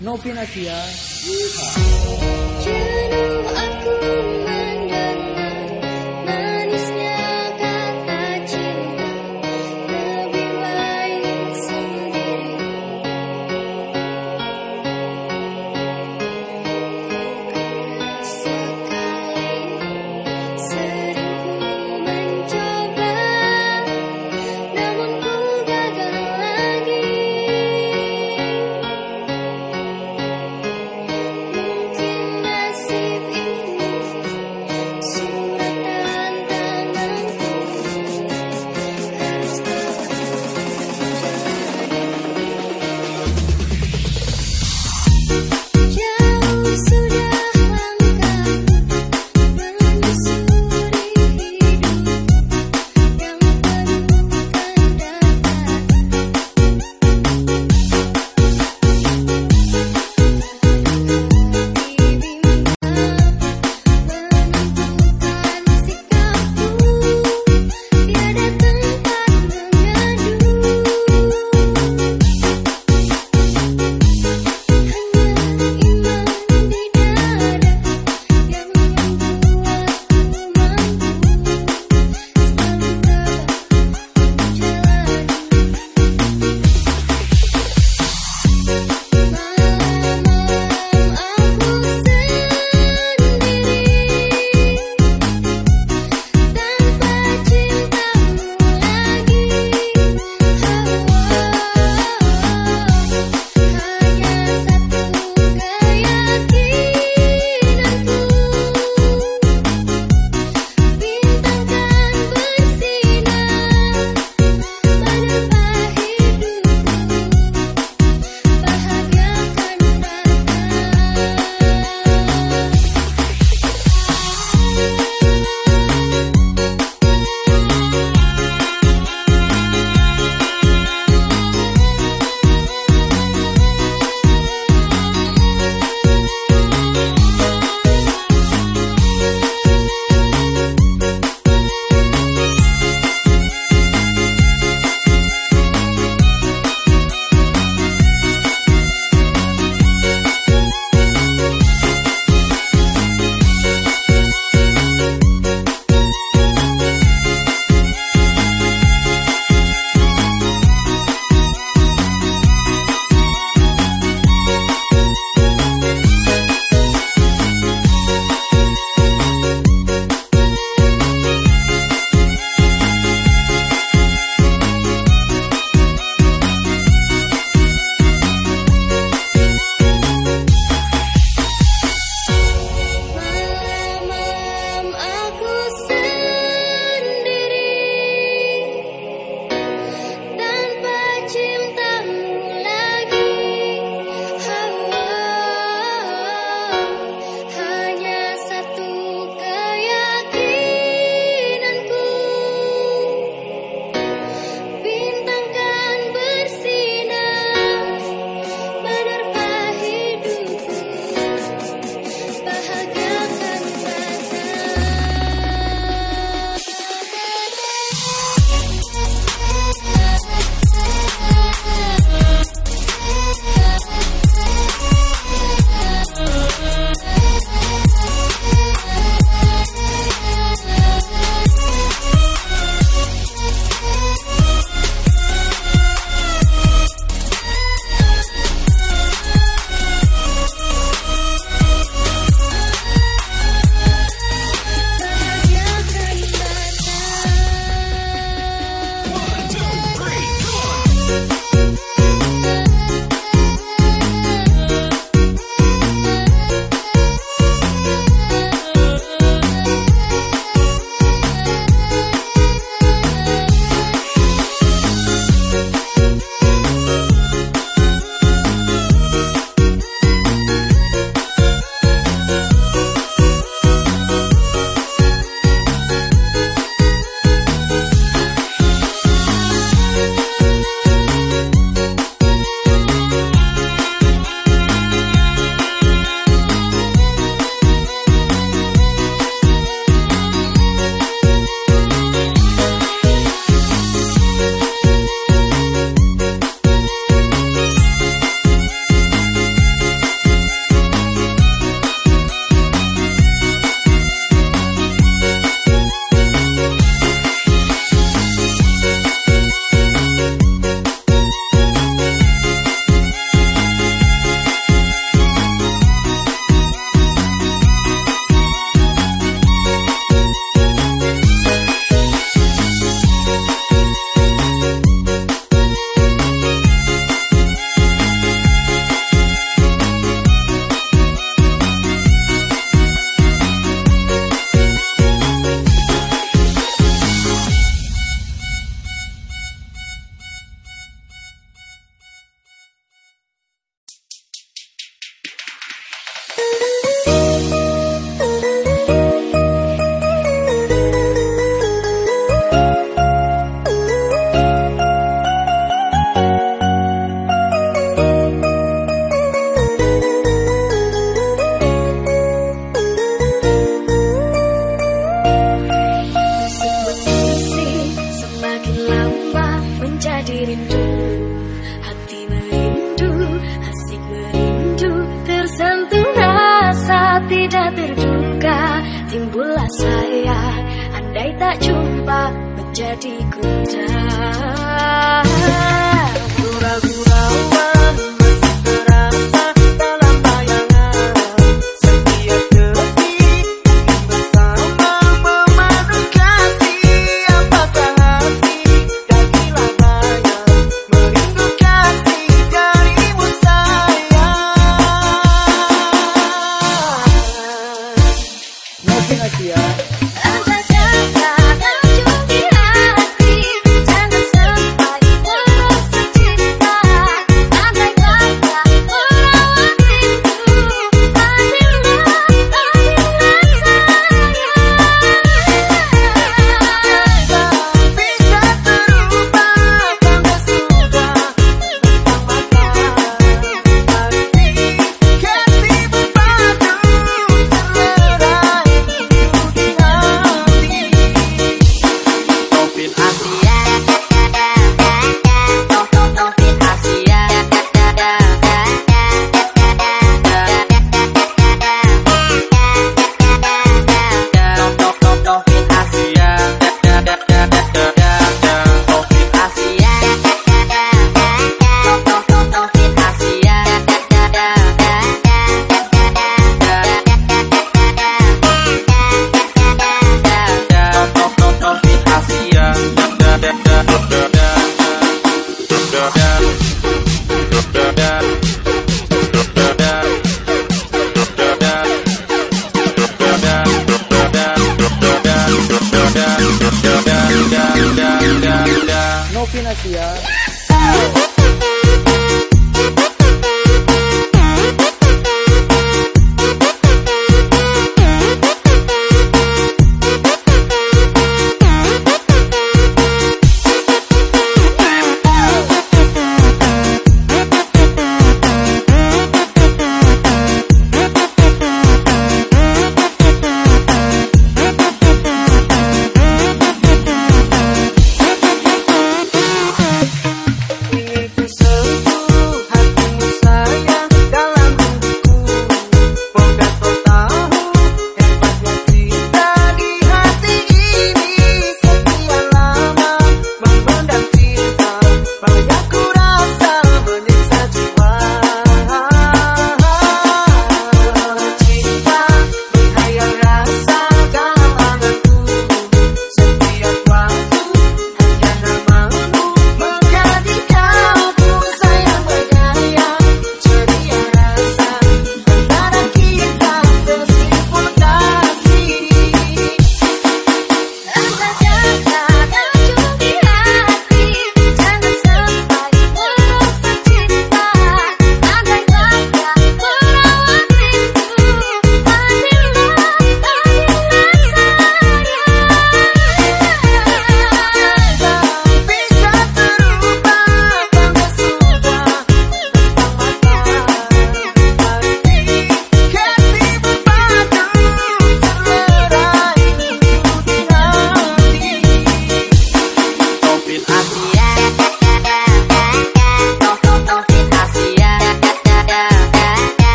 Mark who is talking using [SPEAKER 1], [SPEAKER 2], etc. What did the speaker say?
[SPEAKER 1] Novinasia.
[SPEAKER 2] Jenuh Thank
[SPEAKER 1] you.